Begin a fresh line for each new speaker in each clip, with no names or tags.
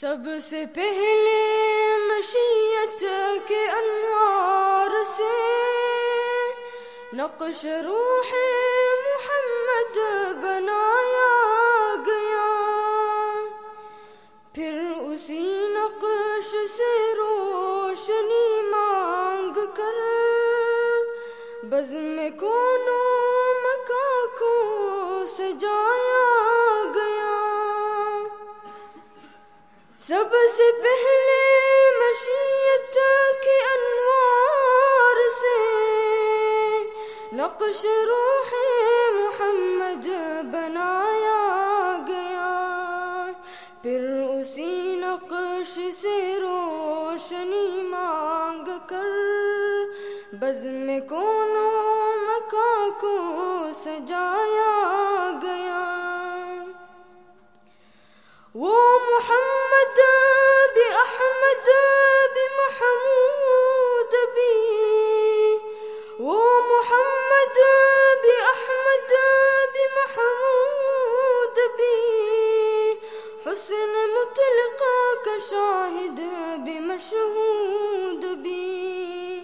سب سے پہلے مشیت کے انوار سے نقش روح محمد بنایا گیا۔ پھر اسی نقش سے روشنی مانگ کر بزم کونوں مکا کو سجایا سب سے پہلے مشیت کے انوار سے نقش روح محمد بنایا گیا۔ پھر اسی نقش سے روشنی مانگ کر بزم کونوں مکا کو سجایا۔ وہ محمد بھی احمد بھی محمود بھی وہ محمد بھی احمد بھی محمود بھی حسن مطلق کا شاہد بھی مشہود بھی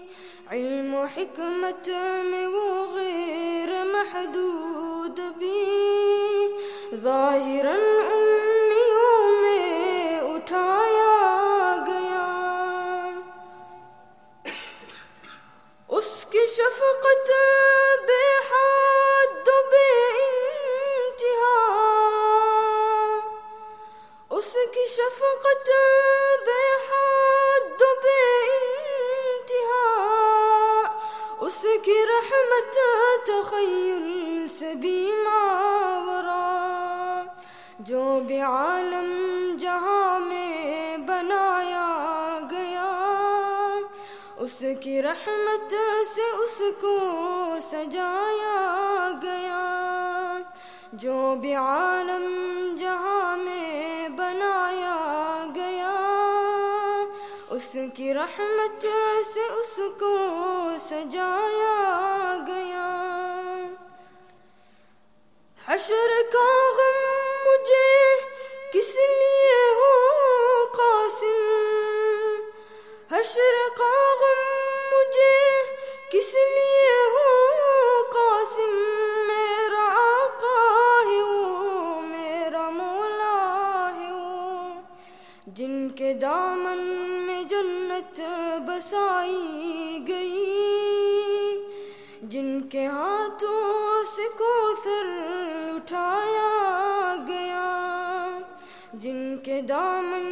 علم و حکمت میں وہ غیر محدود بھی ظاہراً اس کی شفقت بے حد بے انتہا اس کی رحمت تخیل سے بھی ماورا جو بھی عالم جہاں میں بنایا گیا اس کی رحمت سے اس کو سجایا گیا جو بھی عالم اس کی رحمت سے اس کو سجایا گیا۔ حشر کا غم مجھے کس لیے ہو قاسم؟ حشر کا غم مجھے کس لیے ہو قاسم؟ میرا آقا ہے وہ، میرا مولا ہے وہ۔ جن کے دامن میں جنت بسائی گئی۔ جن کے ہاتھوں سے کوثر اٹھایا گیا۔ جن کے دامن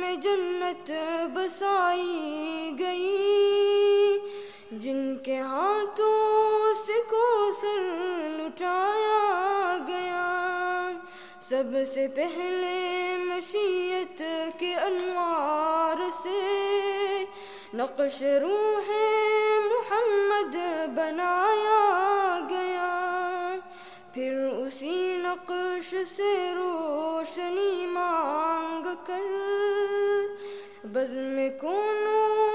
میں جنت بسائی گئی۔ جن کے ہاتھوں سے کوثر لٹایا گیا۔ سب سے پہلے مشیت کے انوار سے نقش روح محمد بنایا گیا۔ پھر اسی نقش سے روشنی مانگ کر بزم کونوں کو